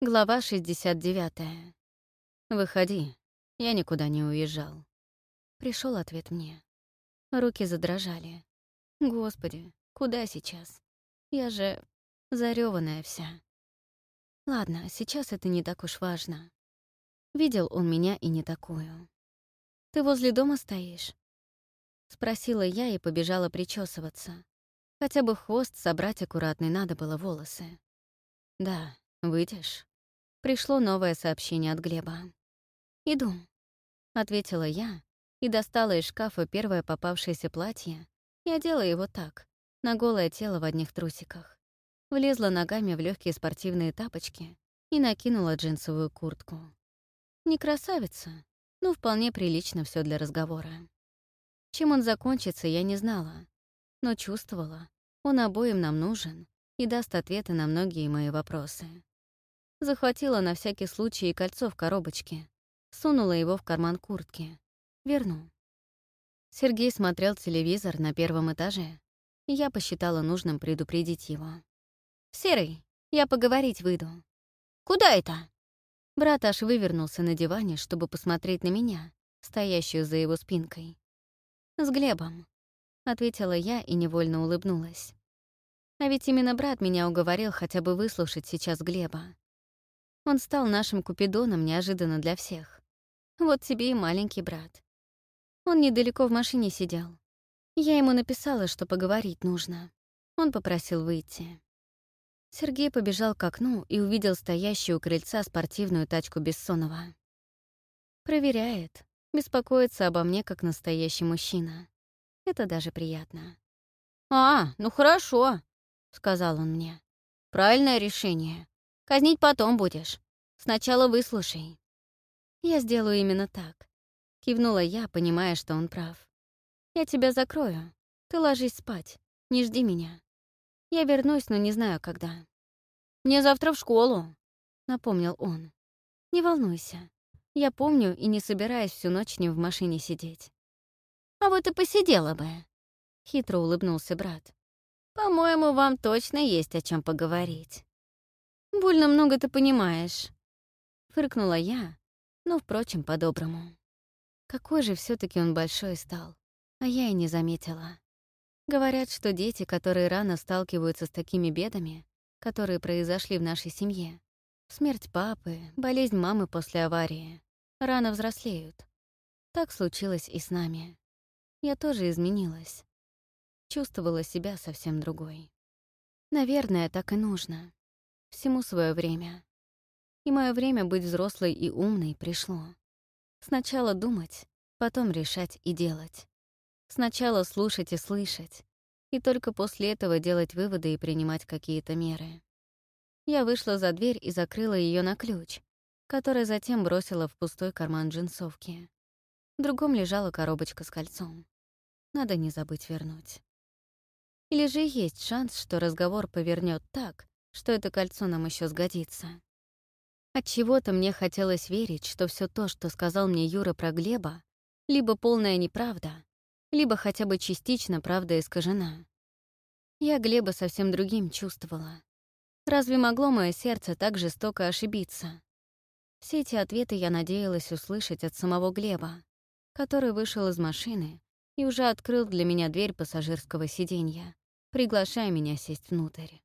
Глава 69. «Выходи, я никуда не уезжал». Пришел ответ мне. Руки задрожали. Господи, куда сейчас? Я же зарёванная вся. Ладно, сейчас это не так уж важно. Видел он меня и не такую. «Ты возле дома стоишь?» Спросила я и побежала причесываться. Хотя бы хвост собрать аккуратный надо было волосы. «Да, выйдешь?» Пришло новое сообщение от Глеба. «Иду», — ответила я и достала из шкафа первое попавшееся платье и одела его так, на голое тело в одних трусиках. Влезла ногами в легкие спортивные тапочки и накинула джинсовую куртку. Не красавица, но вполне прилично все для разговора. Чем он закончится, я не знала, но чувствовала, он обоим нам нужен и даст ответы на многие мои вопросы. Захватила на всякий случай и кольцо в коробочке. Сунула его в карман куртки. Верну. Сергей смотрел телевизор на первом этаже, я посчитала нужным предупредить его. «Серый, я поговорить выйду». «Куда это?» Брат аж вывернулся на диване, чтобы посмотреть на меня, стоящую за его спинкой. «С Глебом», — ответила я и невольно улыбнулась. А ведь именно брат меня уговорил хотя бы выслушать сейчас Глеба. Он стал нашим купидоном неожиданно для всех. Вот тебе и маленький брат. Он недалеко в машине сидел. Я ему написала, что поговорить нужно. Он попросил выйти. Сергей побежал к окну и увидел стоящую у крыльца спортивную тачку Бессонова. Проверяет, беспокоится обо мне как настоящий мужчина. Это даже приятно. «А, ну хорошо», — сказал он мне. «Правильное решение. Казнить потом будешь. Сначала выслушай». «Я сделаю именно так», — кивнула я, понимая, что он прав. «Я тебя закрою. Ты ложись спать. Не жди меня. Я вернусь, но не знаю, когда». «Мне завтра в школу», — напомнил он. «Не волнуйся. Я помню и не собираюсь всю ночь не в машине сидеть». «А вот и посидела бы», — хитро улыбнулся брат. «По-моему, вам точно есть о чем поговорить». «Больно много ты понимаешь», — фыркнула я, но, впрочем, по-доброму. Какой же все таки он большой стал, а я и не заметила. Говорят, что дети, которые рано сталкиваются с такими бедами, которые произошли в нашей семье, смерть папы, болезнь мамы после аварии, рано взрослеют. Так случилось и с нами. Я тоже изменилась. Чувствовала себя совсем другой. Наверное, так и нужно. Всему свое время. И мое время быть взрослой и умной пришло. Сначала думать, потом решать и делать. Сначала слушать и слышать, и только после этого делать выводы и принимать какие-то меры. Я вышла за дверь и закрыла ее на ключ, который затем бросила в пустой карман джинсовки. В другом лежала коробочка с кольцом. Надо не забыть вернуть. Или же есть шанс, что разговор повернет так, что это кольцо нам еще сгодится. От чего-то мне хотелось верить, что все то, что сказал мне Юра про Глеба, либо полная неправда, либо хотя бы частично правда искажена. Я Глеба совсем другим чувствовала. Разве могло мое сердце так жестоко ошибиться? Все эти ответы я надеялась услышать от самого Глеба, который вышел из машины и уже открыл для меня дверь пассажирского сиденья, приглашая меня сесть внутрь.